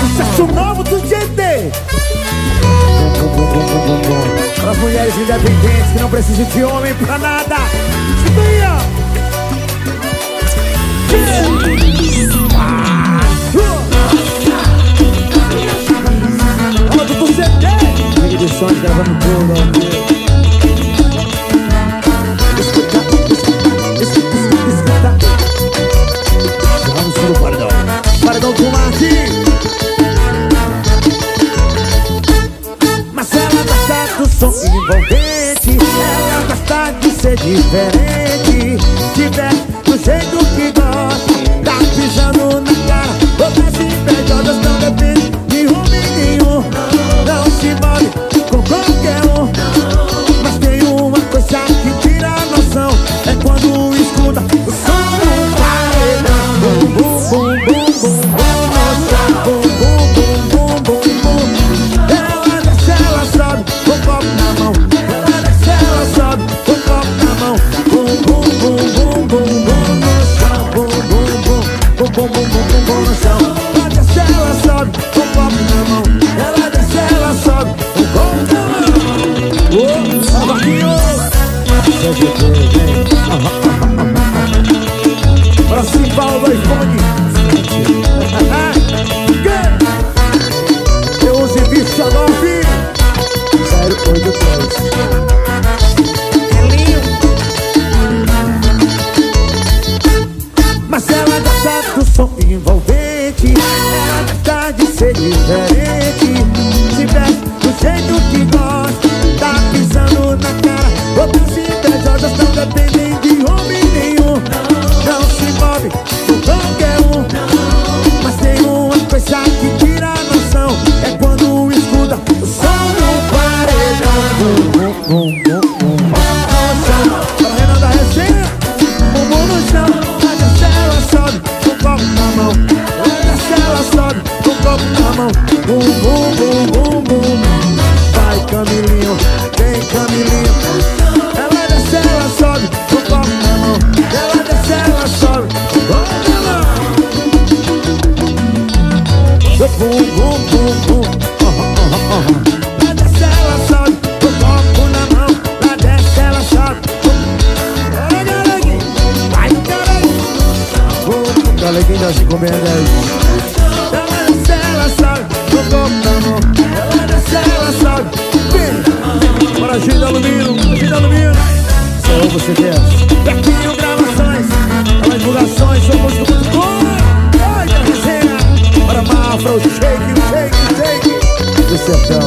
Sucesso novo do GT Para as mulheres independentes que não precisam de homem pra nada Venha! Olha do GT Liga de sons gravando tudo, ó diferente Tiver do jeito que gosta Pra cima, vai, fone. Eu uso bicho a nove. Zero, oito, três. É lindo. Som envolvente. Mão Bum, bum, bum, bum, Vai Camilinho, vem Camilinho Ela desce, ela sobe Com o copo na mão Ela desce, ela sobe Com o na mão Bum, bum, bum, bum Oh, oh, oh, oh. Lá desce, ela sobe Com o copo na mão Lá desce, ela sobe Vai, galeguinho Vai, galeguinho Galeguinho da Chico você desce Bequinho Gravações Ela divulgações Somos do Ai, da resenha. Para Mafra, o shake, shake, shake. Do sertão